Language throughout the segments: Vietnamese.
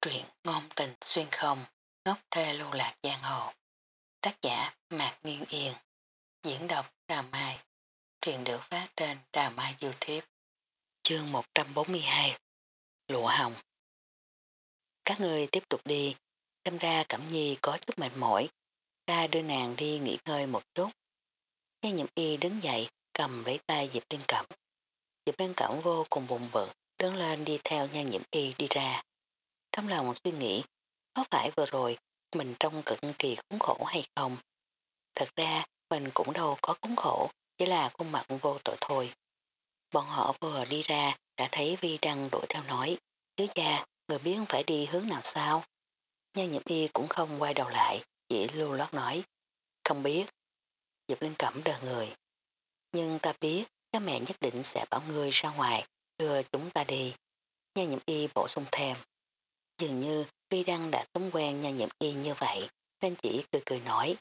Truyện ngôn tình xuyên không, ngốc thê lưu lạc giang hồ. Tác giả Mạc Nguyên Yên. Diễn đọc Đà Mai. Truyện được phát trên Đà Mai Youtube. Chương 142 Lụa Hồng Các người tiếp tục đi. Xem ra Cẩm Nhi có chút mệt mỏi. Ta đưa nàng đi nghỉ ngơi một chút. nha nhậm y đứng dậy cầm lấy tay Diệp Liên Cẩm. Diệp Liên Cẩm vô cùng vùng bự đứng lên đi theo nha nhiễm y đi ra. Trong lòng suy nghĩ, có phải vừa rồi mình trong cực kỳ khốn khổ hay không? Thật ra mình cũng đâu có khốn khổ, chỉ là khuôn mặt vô tội thôi. Bọn họ vừa đi ra đã thấy Vi Đăng đuổi theo nói, chứ cha, người biết phải đi hướng nào sao? Nhân nhiễm y cũng không quay đầu lại, chỉ lưu lót nói, không biết. Diệp Linh Cẩm đờ người. Nhưng ta biết, các mẹ nhất định sẽ bảo ngươi ra ngoài, đưa chúng ta đi. Nhân nhiễm y bổ sung thêm. Dường như Vi Đăng đã sống quen nha nhiệm y như vậy, nên chỉ cười cười nói.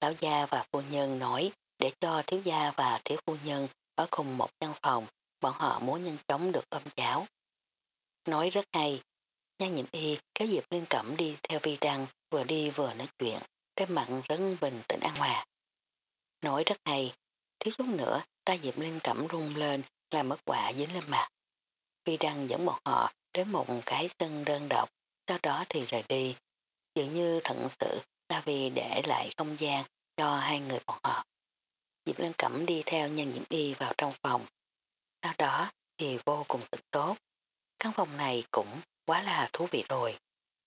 Lão gia và phu nhân nói để cho thiếu gia và thiếu phu nhân ở cùng một căn phòng, bọn họ muốn nhanh chóng được ôm cháo Nói rất hay, nha nhiệm y kéo Diệp Liên Cẩm đi theo Vi Đăng, vừa đi vừa nói chuyện, trên mặt rất bình tĩnh an hòa. Nói rất hay, thiếu chút nữa ta Diệp Liên Cẩm rung lên làm mất quả dính lên mặt. Vi Đăng dẫn bọn họ đến một cái sân đơn độc, sau đó thì rời đi. Dường như thận sự là vì để lại không gian cho hai người bọn họ. Diệp Lân Cẩm đi theo nhân nhiễm y vào trong phòng. Sau đó thì vô cùng tự tốt. Căn phòng này cũng quá là thú vị rồi.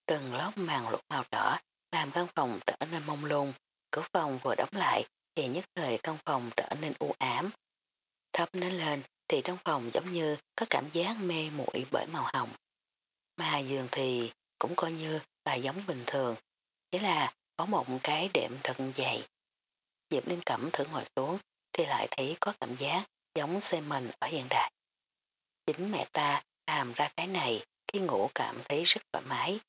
Từng lớp màn lụa màu đỏ làm căn phòng trở nên mông lung. Cửa phòng vừa đóng lại thì nhất thời căn phòng trở nên u ám. Thấp nến lên thì trong phòng giống như có cảm giác mê muội bởi màu hồng. Mà giường thì cũng coi như là giống bình thường, chỉ là có một cái đệm thật dày. Diệp Linh Cẩm thử ngồi xuống thì lại thấy có cảm giác giống xe mình ở hiện đại. Chính mẹ ta làm ra cái này khi ngủ cảm thấy rất thoải mái.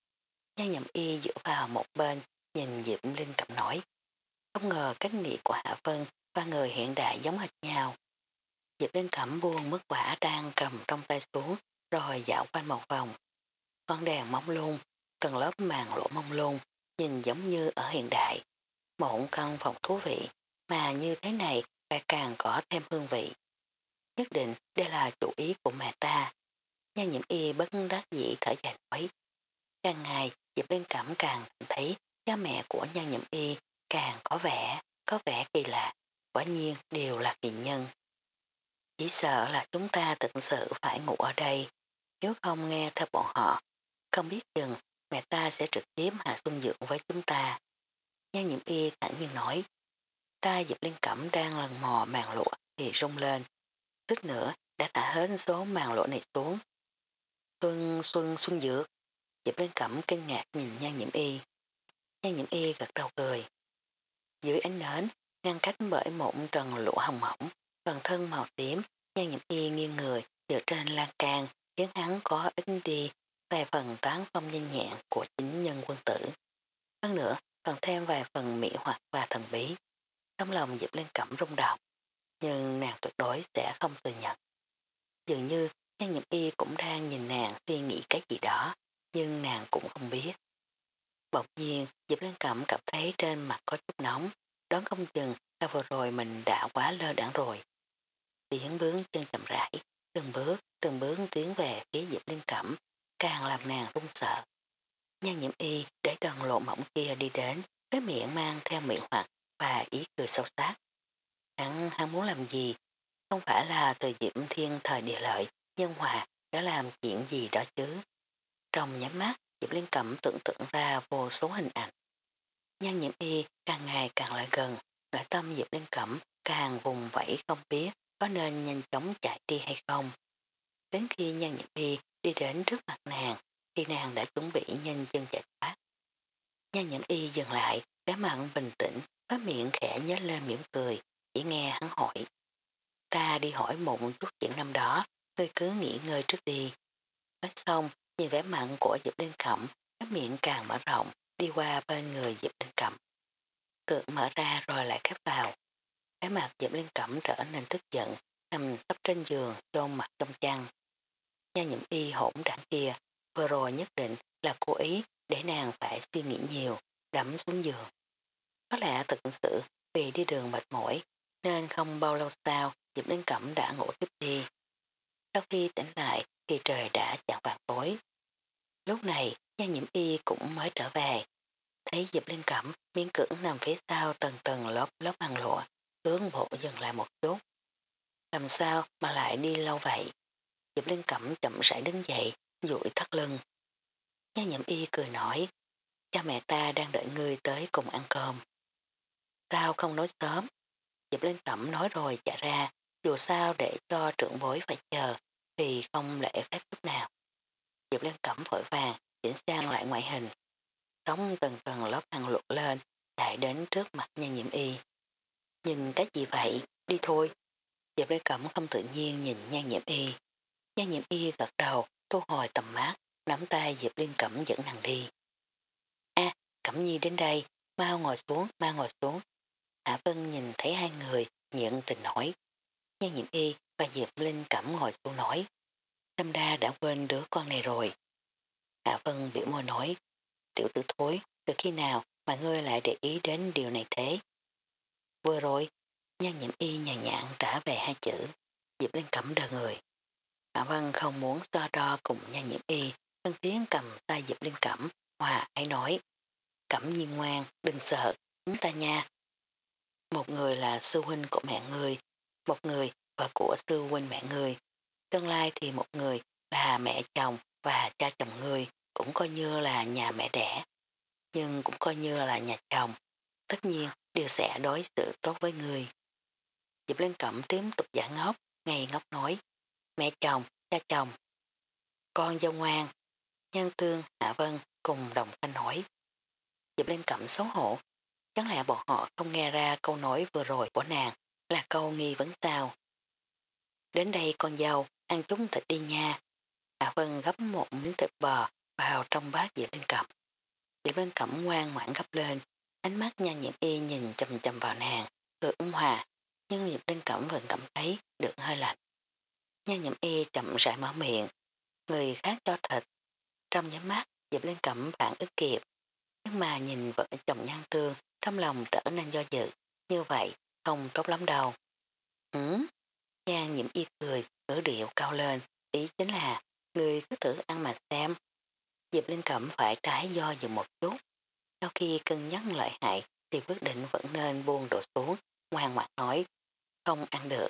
Nha nhậm y dựa vào một bên nhìn Diệp Linh Cẩm nói. Không ngờ cách nghĩ của Hạ Vân và người hiện đại giống hệt nhau. Diệp Linh Cẩm buông mức quả đang cầm trong tay xuống rồi dạo quanh một vòng. Con đèn mông lung, cần lớp màn lỗ mông lung, nhìn giống như ở hiện đại. Một căn phòng thú vị, mà như thế này lại càng có thêm hương vị. Nhất định đây là chủ ý của mẹ ta. Nha nhiễm y bất đắc dĩ thở dài nói. Càng ngày, Diệp Linh Cẩm càng thấy cha mẹ của nha nhiễm y càng có vẻ, có vẻ kỳ lạ. Quả nhiên đều là kỳ nhân. Chỉ sợ là chúng ta thực sự phải ngủ ở đây, nếu không nghe theo bọn họ, không biết chừng mẹ ta sẽ trực tiếp hạ xuân dưỡng với chúng ta. Nhan nhiễm y thẳng nhiên nói, ta dịp liên cẩm đang lần mò màn lụa thì rung lên, tức nữa đã tả hết số màn lụa này xuống. Xuân xuân xuân dược, dịp liên cẩm kinh ngạc nhìn nhan nhiễm y. Nhan nhiễm y gật đầu cười. Dưới ánh nến, ngăn cách bởi một tầng lụa hồng mỏng, phần thân màu tím, nhan Nhậm y nghiêng người dựa trên lan can khiến hắn có ít đi vài phần tán phong nhanh nhẹn của chính nhân quân tử. Hơn nữa, còn thêm vài phần mỹ hoặc và thần bí. Trong lòng Diệp lên cẩm rung động, nhưng nàng tuyệt đối sẽ không thừa nhận. Dường như nhan Nhậm y cũng đang nhìn nàng suy nghĩ cái gì đó, nhưng nàng cũng không biết. Bỗng nhiên, Diệp Lên Cẩm cảm thấy trên mặt có chút nóng, đón không chừng là vừa rồi mình đã quá lơ đãng rồi. Tiếng bướng chân chậm rãi, từng bước, từng bước tiến về phía Diệp Liên Cẩm, càng làm nàng run sợ. Nhan nhiễm y để tầng lộ mỏng kia đi đến, cái miệng mang theo miệng hoặc và ý cười sâu sắc. Hắn, hắn muốn làm gì? Không phải là từ Diệp Thiên thời địa lợi, nhân hòa đã làm chuyện gì đó chứ. Trong nhắm mắt, Diệp Liên Cẩm tưởng tượng ra vô số hình ảnh. Nhan nhiễm y càng ngày càng lại gần, lại tâm Diệp Liên Cẩm càng vùng vẫy không biết có nên nhanh chóng chạy đi hay không. Đến khi nhan nhiễm y đi đến trước mặt nàng, thì nàng đã chuẩn bị nhanh chân chạy thoát. Nhan nhiễm y dừng lại, vẻ mặn bình tĩnh, có miệng khẽ nhếch lên mỉm cười, chỉ nghe hắn hỏi. Ta đi hỏi một chút chuyện năm đó, ngươi cứ nghỉ ngơi trước đi. Nói xong, nhìn vẻ mặn của Diệp Đinh Cẩm, cái miệng càng mở rộng, đi qua bên người Diệp Đinh Cẩm. Cực mở ra rồi lại khép vào. Cái mặt Diệp liên Cẩm trở nên tức giận, nằm sắp trên giường, chôn mặt trong chăn. Nha nhiễm y hỗn đảng kia, vừa rồi nhất định là cố ý để nàng phải suy nghĩ nhiều, đắm xuống giường. Có lẽ thực sự vì đi đường mệt mỏi nên không bao lâu sau Diệp liên Cẩm đã ngủ tiếp đi. Sau khi tỉnh lại thì trời đã chạm vàng tối. Lúc này nha nhiễm y cũng mới trở về. Thấy Diệp liên Cẩm miên cưỡng nằm phía sau tầng tầng lớp lớp ăn lụa, hướng bộ dừng lại một chút. Làm sao mà lại đi lâu vậy? Diệp Linh Cẩm chậm rãi đứng dậy, dụi thắt lưng. Nha nhậm y cười nói, cha mẹ ta đang đợi ngươi tới cùng ăn cơm. Sao không nói sớm? Diệp Linh Cẩm nói rồi chạy ra, dù sao để cho trưởng bối phải chờ, thì không lễ phép chút nào. Diệp Linh Cẩm vội vàng, chỉnh sang lại ngoại hình. Tống từng tầng lớp hàng luộc lên, chạy đến trước mặt nha nhiễm y. Nhìn cái gì vậy, đi thôi. Diệp Lê Cẩm không tự nhiên nhìn nhan nhiễm y. nhan nhiễm y gật đầu, thu hồi tầm mát, nắm tay Diệp liên Cẩm dẫn nàng đi. a Cẩm Nhi đến đây, mau ngồi xuống, mau ngồi xuống. Hạ Vân nhìn thấy hai người, nhận tình nói. nhan nhiễm y và Diệp Linh Cẩm ngồi xuống nói. Tâm đa đã quên đứa con này rồi. Hạ Vân biểu môi nói. Tiểu tử thối, từ khi nào mà ngươi lại để ý đến điều này thế? Vừa rồi, nha nhiễm y nhàn nhãn trả về hai chữ. Diệp Linh Cẩm đờ người. Hạ Vân không muốn so đo cùng nha nhiễm y, thân tiến cầm tay Diệp Linh Cẩm, hòa ấy nói. Cẩm nhiên ngoan, đừng sợ, chúng ta nha. Một người là sư huynh của mẹ người, một người và của sư huynh mẹ người. Tương lai thì một người là mẹ chồng và cha chồng người cũng coi như là nhà mẹ đẻ, nhưng cũng coi như là nhà chồng. Tất nhiên đều sẽ đối xử tốt với người. Diệp Linh Cẩm tiếp tục giả ngốc, ngày ngốc nói, mẹ chồng, cha chồng. Con dâu ngoan, nhân tương, hạ vân cùng đồng thanh hỏi. Diệp Linh Cẩm xấu hổ, chẳng lẽ bọn họ không nghe ra câu nói vừa rồi của nàng là câu nghi vấn sao. Đến đây con dâu, ăn chúng thịt đi nha. Hạ Vân gấp một miếng thịt bò vào trong bát Diệp Linh Cẩm. Diệp Linh Cẩm ngoan ngoãn gấp lên, ánh mắt nha nhiễm y nhìn chầm chầm vào nàng, cười ung hòa, nhưng Diệp Linh Cẩm vẫn cảm thấy được hơi lạnh. Nha nhiễm y chậm rãi mở miệng, người khác cho thịt. Trong nhắm mắt, Diệp Linh Cẩm phản ức kịp, nhưng mà nhìn vợ chồng nhan tương trong lòng trở nên do dự, như vậy không tốt lắm đâu. Ừ, nha nhiễm y cười, ngữ điệu cao lên, ý chính là người cứ thử ăn mà xem. Diệp Linh Cẩm phải trái do dự một chút. Sau khi cân nhắc lợi hại thì quyết định vẫn nên buông đổ xuống, ngoan ngoãn nói, không ăn được.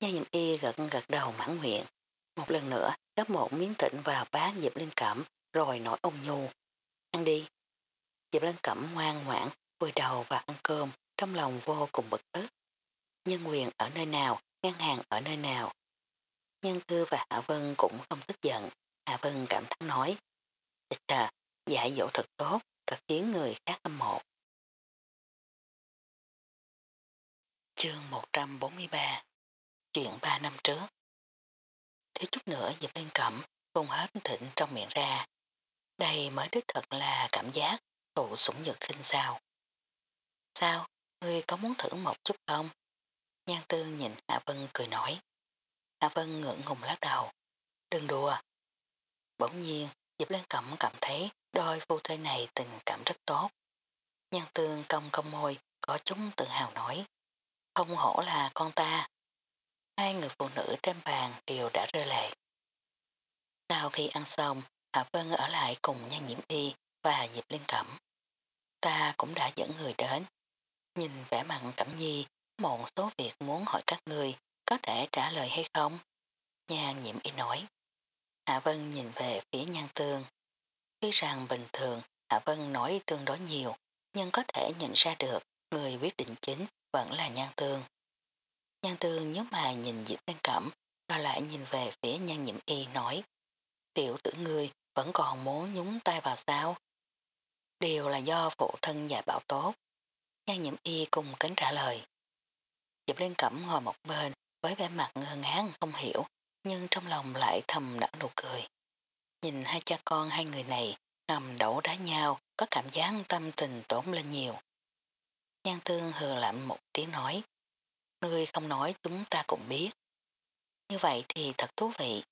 Nha nhiễm y gật gật đầu mãn nguyện. Một lần nữa gấp một miếng thịnh vào bát Diệp Linh Cẩm rồi nói ôn nhu. Ăn đi. Diệp Linh Cẩm ngoan ngoãn vùi đầu và ăn cơm trong lòng vô cùng bực tức. Nhân quyền ở nơi nào, ngăn hàng ở nơi nào. Nhân Thư và Hạ Vân cũng không tức giận. Hạ Vân cảm thán nói. Chà, dạy dỗ thật tốt, thật khiến người khác âm mộ. Chương 143 Chuyện 3 năm trước thế chút nữa dịp lên cẩm, phun hết thịnh trong miệng ra. Đây mới đích thật là cảm giác tụ sủng nhược khinh sao. Sao, ngươi có muốn thử một chút không? Nhan tư nhìn Hạ Vân cười nói. Hạ Vân ngưỡng ngùng lắc đầu. Đừng đùa. Bỗng nhiên, Diệp Lan Cẩm cảm thấy đôi phu thê này tình cảm rất tốt. nhân tương công công môi, có chúng tự hào nói. Không hổ là con ta. Hai người phụ nữ trên bàn đều đã rơi lệ. Sau khi ăn xong, Hạ Vân ở lại cùng Nhan Nhiễm Y và Diệp Liên Cẩm. Ta cũng đã dẫn người đến. Nhìn vẻ mặt Cẩm Nhi, một số việc muốn hỏi các người, có thể trả lời hay không? Nhan Nhiễm Y nói. Hạ Vân nhìn về phía Nhan Tương. Tuy rằng bình thường Hạ Vân nói tương đối nhiều, nhưng có thể nhìn ra được người quyết định chính vẫn là Nhan Tương. Nhan Tương nhớ mày nhìn Diệp Liên Cẩm, rồi lại nhìn về phía Nhan Nhiễm Y nói. Tiểu tử ngươi vẫn còn muốn nhúng tay vào sao? Điều là do phụ thân dạy bảo tốt. Nhan Nhiễm Y cùng kính trả lời. Diệp Liên Cẩm ngồi một bên với vẻ mặt ngơ ngán không hiểu, nhưng trong lòng lại thầm nở nụ cười. Nhìn hai cha con hai người này nằm đổ đá nhau, có cảm giác tâm tình tổn lên nhiều. Nhan Tương hừ lạnh một tiếng nói. Ngươi không nói chúng ta cũng biết. Như vậy thì thật thú vị.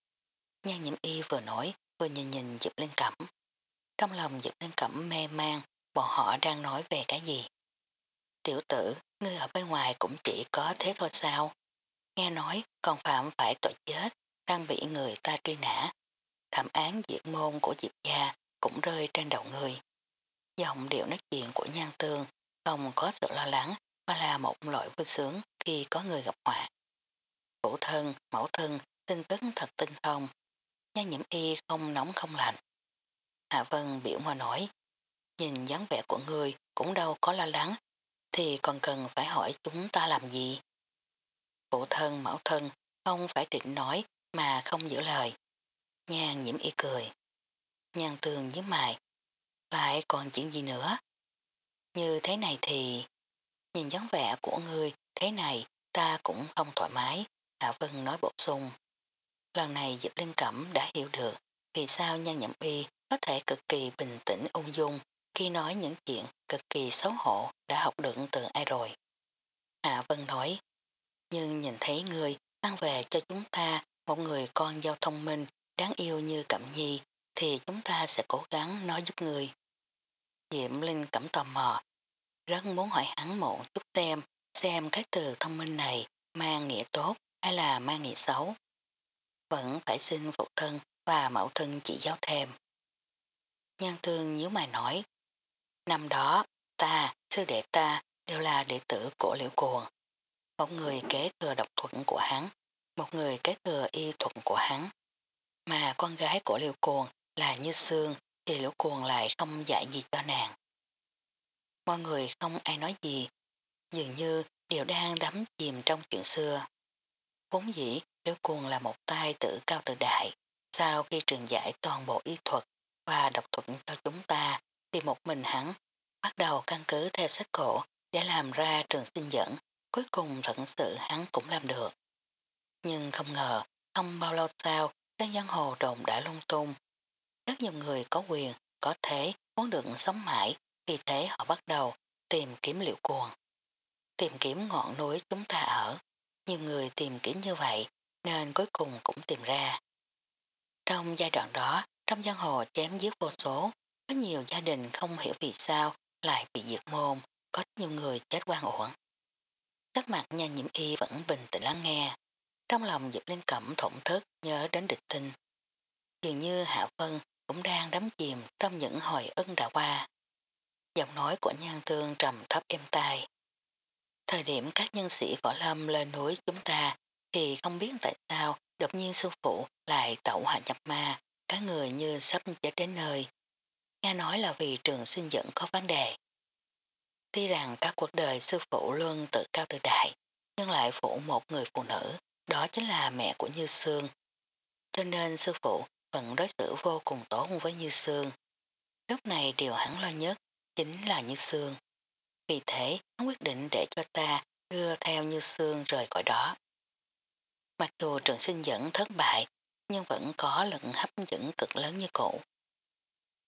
Nhan nhiễm y vừa nói vừa nhìn nhìn Diệp Linh Cẩm. Trong lòng Diệp Linh Cẩm mê man, bọn họ đang nói về cái gì? Tiểu tử, ngươi ở bên ngoài cũng chỉ có thế thôi sao? Nghe nói còn phạm phải tội chết, đang bị người ta truy nã. thảm án diệt môn của Diệp gia cũng rơi trên đầu người. Dòng điệu nói chuyện của nhan tương không có sự lo lắng mà là một loại vui sướng khi có người gặp họa. Phụ thân, mẫu thân, tin tức thật tinh thông. Nhan nhiễm y không nóng không lạnh. Hạ Vân biểu mà nói, nhìn dáng vẻ của người cũng đâu có lo lắng, thì còn cần phải hỏi chúng ta làm gì. Phụ thân, mẫu thân không phải định nói mà không giữ lời. Nhan nhiễm y cười. Nhan tường nhớ mày. Lại còn chuyện gì nữa? Như thế này thì... Nhìn dáng vẻ của ngươi thế này ta cũng không thoải mái. Hạ Vân nói bổ sung. Lần này Diệp Linh Cẩm đã hiểu được vì sao nhan nhậm y có thể cực kỳ bình tĩnh ung dung khi nói những chuyện cực kỳ xấu hổ đã học được từ ai rồi. Hạ Vân nói, nhưng nhìn thấy người mang về cho chúng ta một người con giao thông minh đáng yêu như Cẩm Nhi thì chúng ta sẽ cố gắng nói giúp người. Diệm Linh cẩm tò mò, rất muốn hỏi hắn một chút xem, xem cái từ thông minh này mang nghĩa tốt hay là mang nghĩa xấu. Vẫn phải xin phụ thân và mẫu thân chỉ giáo thêm. Nhan tương nhíu mày nói, năm đó ta, sư đệ ta đều là đệ tử của liễu cuồng. Một người kế thừa độc thuận của hắn, một người kế thừa y thuật của hắn. Mà con gái của liễu cuồng là như xương thì liễu cuồng lại không dạy gì cho nàng. Mọi người không ai nói gì, dường như đều đang đắm chìm trong chuyện xưa. Vốn dĩ liễu cuồng là một tay tử cao tự đại, sau khi truyền giải toàn bộ y thuật và độc thuật cho chúng ta thì một mình hắn bắt đầu căn cứ theo sách cổ để làm ra trường sinh dẫn, cuối cùng thật sự hắn cũng làm được. Nhưng không ngờ, không bao lâu sau, trên giang hồ đồn đã lung tung. Rất nhiều người có quyền, có thể muốn được sống mãi, vì thế họ bắt đầu tìm kiếm liệu cuồng. Tìm kiếm ngọn núi chúng ta ở. Nhiều người tìm kiếm như vậy, nên cuối cùng cũng tìm ra. Trong giai đoạn đó, trong giang hồ chém giết vô số, có nhiều gia đình không hiểu vì sao lại bị diệt môn, có nhiều người chết quan uổng. Các mặt nhà nhiễm y vẫn bình tĩnh lắng nghe. Trong lòng Diệp Linh Cẩm thổn thức nhớ đến địch tinh. Dường như Hạ Vân cũng đang đắm chìm trong những hồi ân đã qua. Giọng nói của nhan thương trầm thấp êm tai. Thời điểm các nhân sĩ võ lâm lên núi chúng ta thì không biết tại sao đột nhiên sư phụ lại tẩu hạ nhập ma, cả người như sắp chết đến nơi. Nghe nói là vì trường sinh dẫn có vấn đề. Tuy rằng các cuộc đời sư phụ luôn tự cao tự đại, nhưng lại phụ một người phụ nữ, đó chính là mẹ của Như Sương. Cho nên sư phụ vẫn đối xử vô cùng tốt với Như Sương. Lúc này điều hắn lo nhất chính là Như Sương. Vì thế, hắn quyết định để cho ta đưa theo Như Sương rời khỏi đó. Mặc dù trường sinh dẫn thất bại, nhưng vẫn có lực hấp dẫn cực lớn như cũ.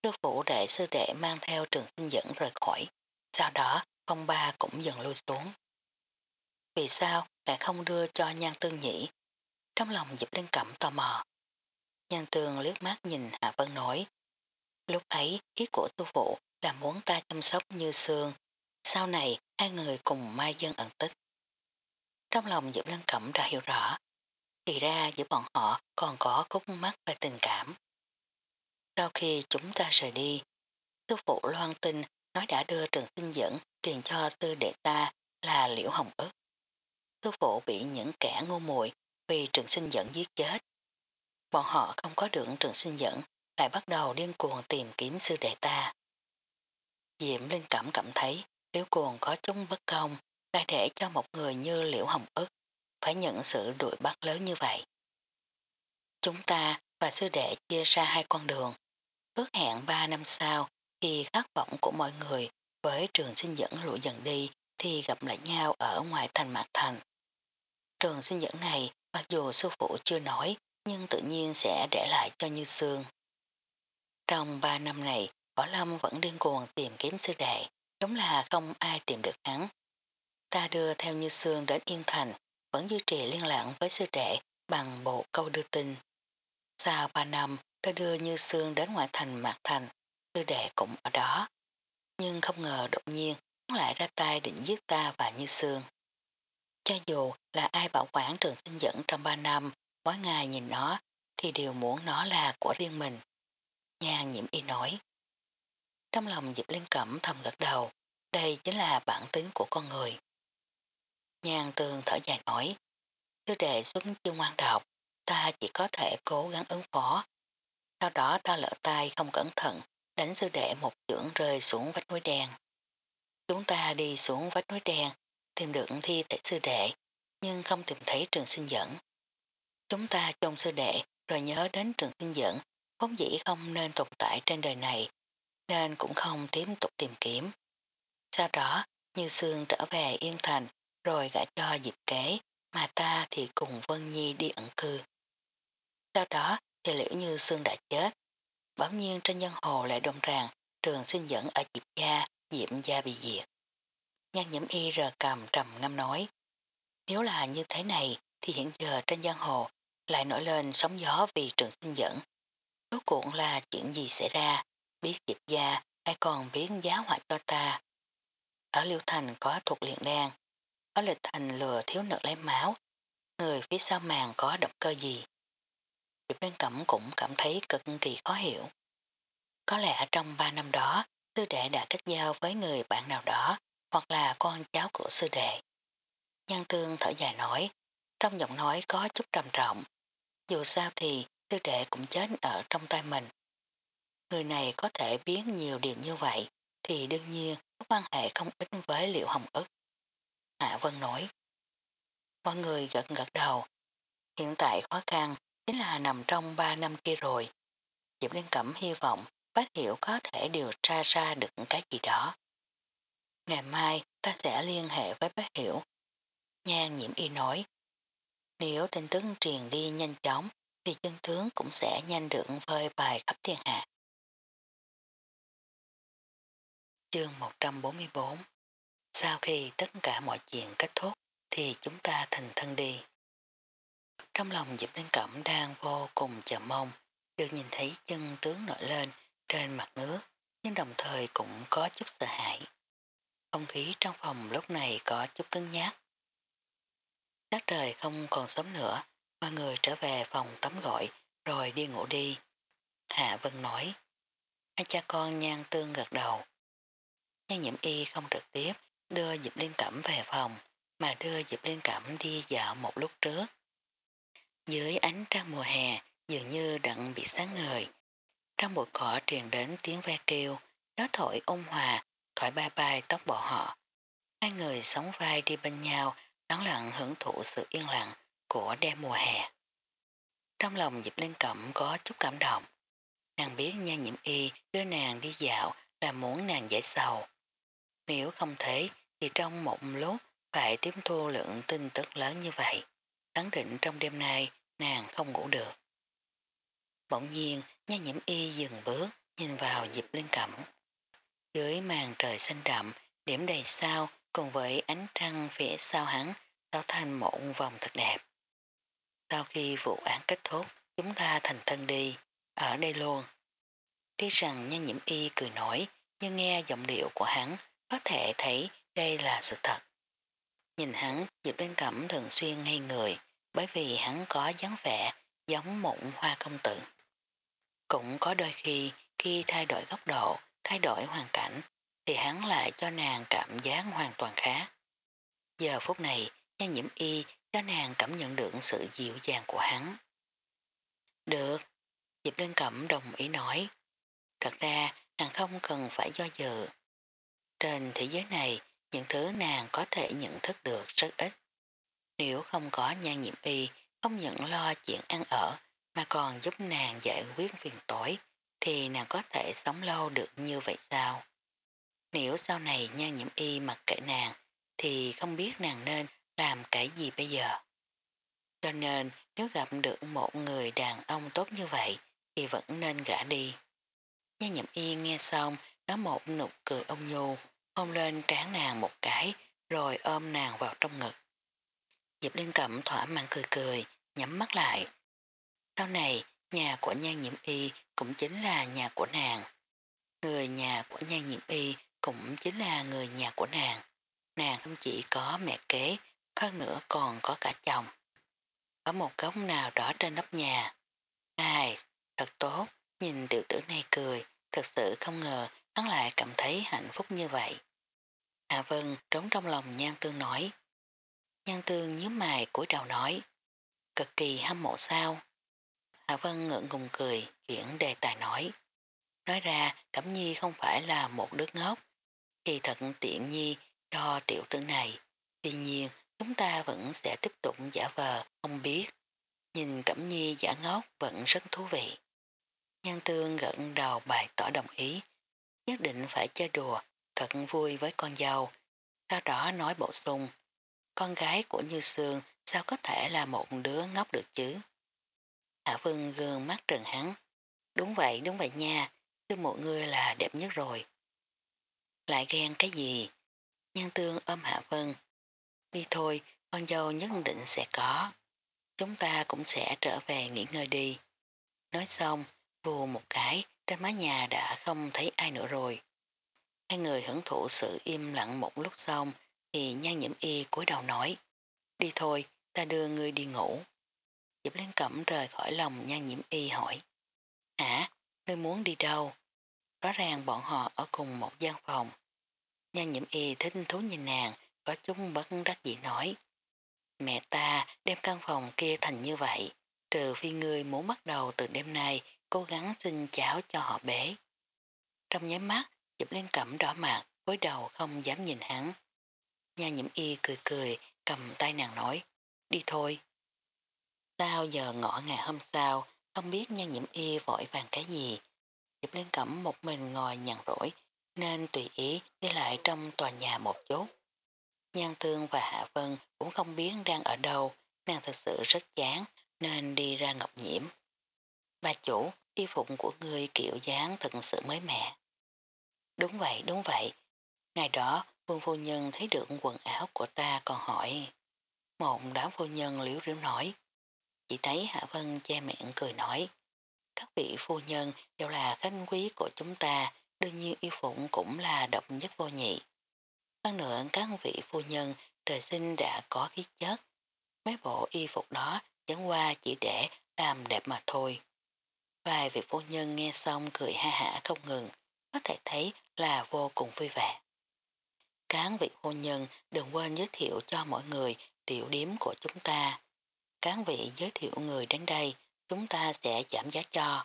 Sư phụ đệ sư đệ mang theo trường sinh dẫn rời khỏi, sau đó phong ba cũng dần lui xuống. Vì sao lại không đưa cho nhan tương nhỉ? Trong lòng dịp Linh Cẩm tò mò. Nhan tương liếc mắt nhìn Hạ Vân nói. Lúc ấy ý của sư phụ là muốn ta chăm sóc như xương. Sau này hai người cùng mai dân ẩn tích. Trong lòng Diệp lân Cẩm đã hiểu rõ. Thì ra giữa bọn họ còn có khúc mắt về tình cảm. Sau khi chúng ta rời đi, sư phụ loan tin nói đã đưa trường sinh dẫn truyền cho sư đệ ta là Liễu Hồng ức. Sư phụ bị những kẻ ngu muội vì trường sinh dẫn giết chết. Bọn họ không có được trường sinh dẫn lại bắt đầu điên cuồng tìm kiếm sư đệ ta. Diệm Linh Cẩm cảm thấy Liễu Cuồng có chung bất công, lại để cho một người như Liễu Hồng ức phải nhận sự đuổi bắt lớn như vậy. Chúng ta và sư đệ chia ra hai con đường. Ước hẹn ba năm sau, khi khát vọng của mọi người với trường sinh dẫn lụi dần đi, thì gặp lại nhau ở ngoài thành mạc thành. Trường sinh dẫn này mặc dù sư phụ chưa nói nhưng tự nhiên sẽ để lại cho Như Sương. Trong ba năm này, Võ Lâm vẫn điên cuồng tìm kiếm sư đệ, giống là không ai tìm được hắn. Ta đưa theo Như Sương đến Yên Thành, vẫn duy trì liên lạc với sư đệ bằng bộ câu đưa tin. Sau ba năm, ta đưa Như Sương đến ngoại thành Mạc Thành, sư đệ cũng ở đó. Nhưng không ngờ đột nhiên hắn lại ra tay định giết ta và Như Sương. Cho dù là ai bảo quản trường sinh dẫn trong 3 năm, mỗi ngày nhìn nó thì đều muốn nó là của riêng mình. Nhan nhiễm y nói. Trong lòng Diệp Liên Cẩm thầm gật đầu, đây chính là bản tính của con người. Nhan tường thở dài nói, sư đệ xuất chưa ngoan độc, ta chỉ có thể cố gắng ứng phó. Sau đó ta lỡ tay không cẩn thận, đánh sư đệ một chưởng rơi xuống vách núi đen. Chúng ta đi xuống vách núi đen, tìm được thi thể sư đệ, nhưng không tìm thấy trường sinh dẫn. Chúng ta trông sư đệ rồi nhớ đến trường sinh dẫn, vốn dĩ không nên tồn tại trên đời này, nên cũng không tiếp tục tìm kiếm. Sau đó, Như Sương trở về Yên Thành, rồi gã cho dịp kế, mà ta thì cùng Vân Nhi đi ẩn cư. Sau đó thì liễu Như Sương đã chết. Bỗng nhiên trên nhân hồ lại đông rằng trường sinh dẫn ở Diệp Gia, Diệm Gia bị diệt. Nhan nhiễm y rờ cầm trầm ngâm nói. Nếu là như thế này thì hiện giờ trên giang hồ lại nổi lên sóng gió vì trường sinh dẫn. Rốt cuộn là chuyện gì xảy ra, biết Diệp Gia hay còn biến giáo họa cho ta. Ở Liêu Thành có thuộc liền đan, có lịch thành lừa thiếu nợ lấy máu, người phía sau màn có động cơ gì. Diệp Liên Cẩm cũng cảm thấy cực kỳ khó hiểu. Có lẽ trong 3 năm đó, sư đệ đã kết giao với người bạn nào đó, hoặc là con cháu của sư đệ. nhân tương thở dài nói, trong giọng nói có chút trầm trọng. Dù sao thì sư đệ cũng chết ở trong tay mình. Người này có thể biến nhiều điều như vậy, thì đương nhiên có quan hệ không ít với liệu hồng ức. Hạ Vân nói, mọi người gật gật đầu. Hiện tại khó khăn chính là nằm trong 3 năm kia rồi. Diệp Liên Cẩm hy vọng bác hiểu có thể điều tra ra được cái gì đó. Ngày mai ta sẽ liên hệ với bác hiểu. Nhan nhiễm y nói, nếu tin tức truyền đi nhanh chóng thì chân tướng cũng sẽ nhanh được vơi bài khắp thiên hạ. Chương 144 Sau khi tất cả mọi chuyện kết thúc thì chúng ta thành thân đi. Trong lòng Diệp Linh Cẩm đang vô cùng chờ mong được nhìn thấy chân tướng nổi lên trên mặt nước nhưng đồng thời cũng có chút sợ hãi. Không khí trong phòng lúc này có chút cứng nhát. Sát trời không còn sớm nữa, mọi người trở về phòng tắm gọi rồi đi ngủ đi. Hạ Vân nói, hai cha con nhan tương gật đầu. Nhan nhiễm y không trực tiếp đưa Dịp Liên Cẩm về phòng mà đưa Dịp Liên Cẩm đi dạo một lúc trước. Dưới ánh trăng mùa hè dường như đặng bị sáng ngời. Trong bụi cỏ truyền đến tiếng ve kêu, gió thổi ôn hòa, thổi bay bay tóc bỏ họ. Hai người sống vai đi bên nhau, lắng lặng hưởng thụ sự yên lặng của đêm mùa hè. Trong lòng Diệp Linh Cẩm có chút cảm động. Nàng biết nha nhiễm y đưa nàng đi dạo là muốn nàng giải sầu. Nếu không thế thì trong một lúc phải tiếp thu lượng tin tức lớn như vậy. Khẳng định trong đêm nay nàng không ngủ được. Bỗng nhiên, nha nhiễm y dừng bước, nhìn vào Diệp Linh Cẩm. Dưới màn trời xanh đậm, điểm đầy sao cùng với ánh trăng phía sau hắn tạo thành một vòng thật đẹp. Sau khi vụ án kết thúc, chúng ta thành thân đi, ở đây luôn. Tuy rằng nhân nhiễm y cười nổi, nhưng nghe giọng điệu của hắn có thể thấy đây là sự thật. Nhìn hắn, Diệp Linh Cẩm thường xuyên ngay người, bởi vì hắn có dáng vẻ giống mụn hoa công tử. Cũng có đôi khi, khi thay đổi góc độ, thay đổi hoàn cảnh, thì hắn lại cho nàng cảm giác hoàn toàn khác. Giờ phút này, nhan nhiễm y cho nàng cảm nhận được sự dịu dàng của hắn. Được, Diệp Linh Cẩm đồng ý nói. Thật ra, nàng không cần phải do dự. Trên thế giới này, những thứ nàng có thể nhận thức được rất ít. Nếu không có nhan nhiễm y, không những lo chuyện ăn ở, mà còn giúp nàng giải quyết phiền tối, thì nàng có thể sống lâu được như vậy sao? Nếu sau này nhan nhiễm y mặc kệ nàng, thì không biết nàng nên làm cái gì bây giờ. Cho nên nếu gặp được một người đàn ông tốt như vậy thì vẫn nên gã đi. Nhan nhiễm y nghe xong nó một nụ cười ông nhu hôn lên trán nàng một cái rồi ôm nàng vào trong ngực. Diệp Liên Cẩm thỏa mãn cười cười nhắm mắt lại. Sau này nhà của nhan nhiễm y cũng chính là nhà của nàng. Người nhà của nhan nhiễm y cũng chính là người nhà của nàng. Nàng không chỉ có mẹ kế, hơn nữa còn có cả chồng. Có một góc nào đó trên nóc nhà. Ai, thật tốt, nhìn tiểu tử này cười, thật sự không ngờ hắn lại cảm thấy hạnh phúc như vậy. À Hạ Vân trống trong lòng nhan tương nói. Nhan tương nhíu mày cúi đầu nói. Cực kỳ hâm mộ sao. Hạ Vân ngượng ngùng cười, chuyển đề tài nói. Nói ra Cẩm Nhi không phải là một đứa ngốc, thì thật tiện nhi cho tiểu tử này. Tuy nhiên, chúng ta vẫn sẽ tiếp tục giả vờ, không biết. Nhìn Cẩm Nhi giả ngốc vẫn rất thú vị. Nhân tương gận đầu bài tỏ đồng ý. Nhất định phải chơi đùa, thật vui với con dâu. Sau đó nói bổ sung. Con gái của Như Sương sao có thể là một đứa ngốc được chứ? Hạ Vân gương mắt trần hắn. Đúng vậy, đúng vậy nha, sư mộ ngươi là đẹp nhất rồi. Lại ghen cái gì? Nhân tương ôm Hạ Vân. Đi thôi, con dâu nhất định sẽ có. Chúng ta cũng sẽ trở về nghỉ ngơi đi. Nói xong, vù một cái, trên mái nhà đã không thấy ai nữa rồi. Hai người hưởng thụ sự im lặng một lúc xong, thì nhan nhiễm y cúi đầu nói. Đi thôi, ta đưa ngươi đi ngủ. Diệp Liên Cẩm rời khỏi lòng nhan nhiễm y hỏi. Hả, ngươi muốn đi đâu? Rõ ràng bọn họ ở cùng một gian phòng. Nhan nhiễm y thích thú nhìn nàng, có chúng bất đắc dĩ nói. Mẹ ta đem căn phòng kia thành như vậy, trừ phi ngươi muốn bắt đầu từ đêm nay cố gắng xin cháo cho họ bế. Trong nháy mắt, Diệp Liên Cẩm đỏ mặt, cúi đầu không dám nhìn hắn. Nha nhiễm y cười cười, cầm tay nàng nói, đi thôi. Sao giờ ngõ ngày hôm sau, không biết nhan nhiễm y vội vàng cái gì. Diệp Liên Cẩm một mình ngồi nhàn rỗi, nên tùy ý đi lại trong tòa nhà một chút. Nhan Tương và Hạ Vân cũng không biết đang ở đâu, nàng thật sự rất chán nên đi ra ngọc nhiễm. Bà chủ, y phục của người kiểu dáng thật sự mới mẻ. Đúng vậy, đúng vậy. Ngày đó, vương phu nhân thấy được quần áo của ta còn hỏi. Một đám phu nhân liễu riếu nói. Chỉ thấy Hạ Vân che miệng cười nói. Các vị phu nhân đều là khách quý của chúng ta, đương nhiên yêu phụng cũng là độc nhất vô nhị. Hơn nữa các vị phu nhân trời sinh đã có khí chất. Mấy bộ y phục đó chẳng qua chỉ để làm đẹp mà thôi. Vài vị phu nhân nghe xong cười ha hả không ngừng, có thể thấy là vô cùng vui vẻ. Các vị phu nhân đừng quên giới thiệu cho mọi người tiểu điếm của chúng ta. Các vị giới thiệu người đến đây, chúng ta sẽ giảm giá cho.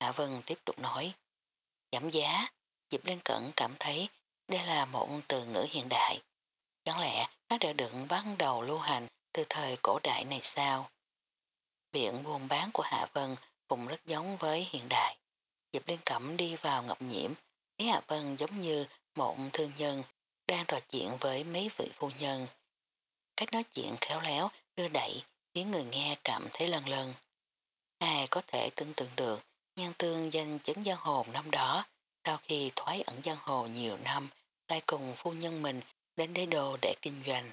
Hạ Vân tiếp tục nói. Giảm giá, Diệp Liên Cẩn cảm thấy đây là một từ ngữ hiện đại. Chẳng lẽ nó đã được bắt đầu lưu hành từ thời cổ đại này sao? Biện buôn bán của Hạ Vân cũng rất giống với hiện đại. Diệp Liên Cẩm đi vào ngọc nhiễm, thấy Hạ Vân giống như một thương nhân đang trò chuyện với mấy vị phu nhân. Cách nói chuyện khéo léo, đưa đẩy, khiến người nghe cảm thấy lần lần. Ai có thể tưởng tượng được nhân tương danh chính giang hồ năm đó, sau khi thoái ẩn giang hồ nhiều năm, lại cùng phu nhân mình đến đế đồ để kinh doanh.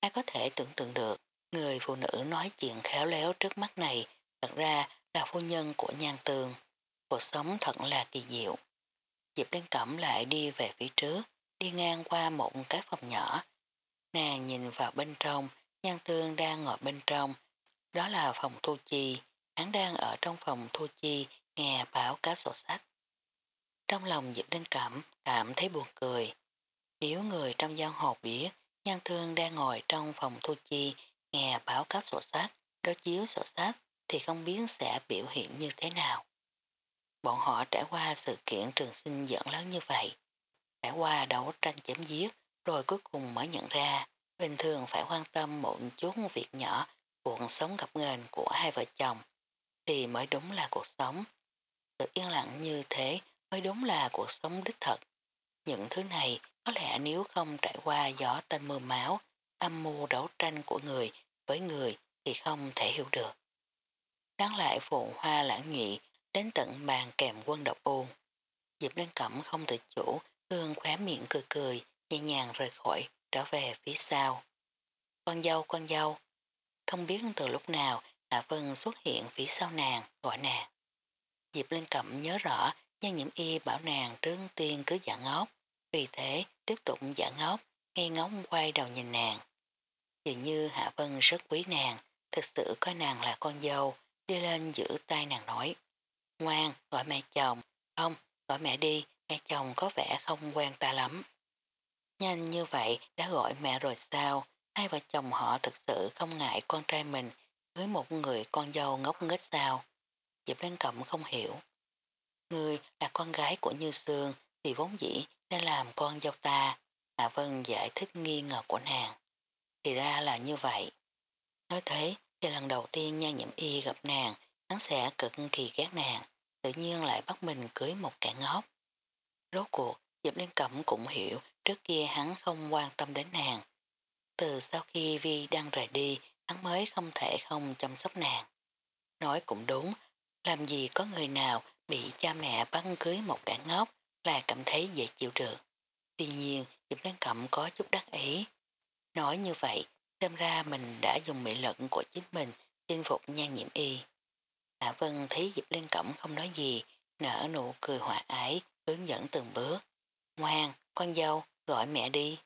Ai có thể tưởng tượng được, người phụ nữ nói chuyện khéo léo trước mắt này thật ra là phu nhân của nhan tường. Cuộc sống thật là kỳ diệu. Diệp Đăng Cẩm lại đi về phía trước, đi ngang qua một cái phòng nhỏ. Nàng nhìn vào bên trong, nhan Thương đang ngồi bên trong. Đó là phòng thu chi, hắn đang ở trong phòng thu chi nghe báo cá sổ sách. Trong lòng Diệp Liên Cẩm cảm thấy buồn cười. Nếu người trong giang hồ biết nhan thương đang ngồi trong phòng thu chi nghe báo cáo sổ sách, đối chiếu sổ sách thì không biết sẽ biểu hiện như thế nào. Bọn họ trải qua sự kiện trường sinh dẫn lớn như vậy, trải qua đấu tranh chém giết, rồi cuối cùng mới nhận ra bình thường phải quan tâm một chút việc nhỏ cuộc sống gặp nghền của hai vợ chồng thì mới đúng là cuộc sống. Sự yên lặng như thế mới đúng là cuộc sống đích thật. Những thứ này có lẽ nếu không trải qua gió tanh mưa máu, âm mưu đấu tranh của người với người thì không thể hiểu được. Đáng lại phụ hoa lãng nhị đến tận bàn kèm quân độc u. Diệp Liên Cẩm không tự chủ, hương khóe miệng cười cười, nhẹ nhàng rời khỏi, trở về phía sau. Con dâu, con dâu. Không biết từ lúc nào, Hạ Vân xuất hiện phía sau nàng, gọi nàng. Diệp Linh Cẩm nhớ rõ, nhân nhiễm y bảo nàng trước tiên cứ giả ngốc, vì thế tiếp tục giả ngốc, ngay ngóng quay đầu nhìn nàng. Dường như Hạ Vân rất quý nàng, thực sự có nàng là con dâu, đi lên giữ tay nàng nói. Ngoan, gọi mẹ chồng, không, gọi mẹ đi, mẹ chồng có vẻ không quen ta lắm. Nhanh như vậy đã gọi mẹ rồi sao, hai vợ chồng họ thực sự không ngại con trai mình với một người con dâu ngốc nghếch sao. Diệp Lan Cẩm không hiểu. Người là con gái của Như Sương thì vốn dĩ nên làm con dâu ta. Hạ Vân giải thích nghi ngờ của nàng. Thì ra là như vậy. Nói thế thì lần đầu tiên nha nhiễm y gặp nàng hắn sẽ cực kỳ ghét nàng tự nhiên lại bắt mình cưới một kẻ ngốc. Rốt cuộc Diệp Liên Cẩm cũng hiểu trước kia hắn không quan tâm đến nàng. Từ sau khi Vi đang rời đi hắn mới không thể không chăm sóc nàng. Nói cũng đúng, làm gì có người nào bị cha mẹ bắn cưới một kẻ ngốc là cảm thấy dễ chịu được. Tuy nhiên, Diệp Lan Cẩm có chút đắc ý. Nói như vậy, xem ra mình đã dùng mỹ lực của chính mình chinh phục nhan nhiễm y. Hạ Vân thấy Diệp Liên Cẩm không nói gì, nở nụ cười hòa ái, hướng dẫn từng bước. Ngoan, con dâu, gọi mẹ đi.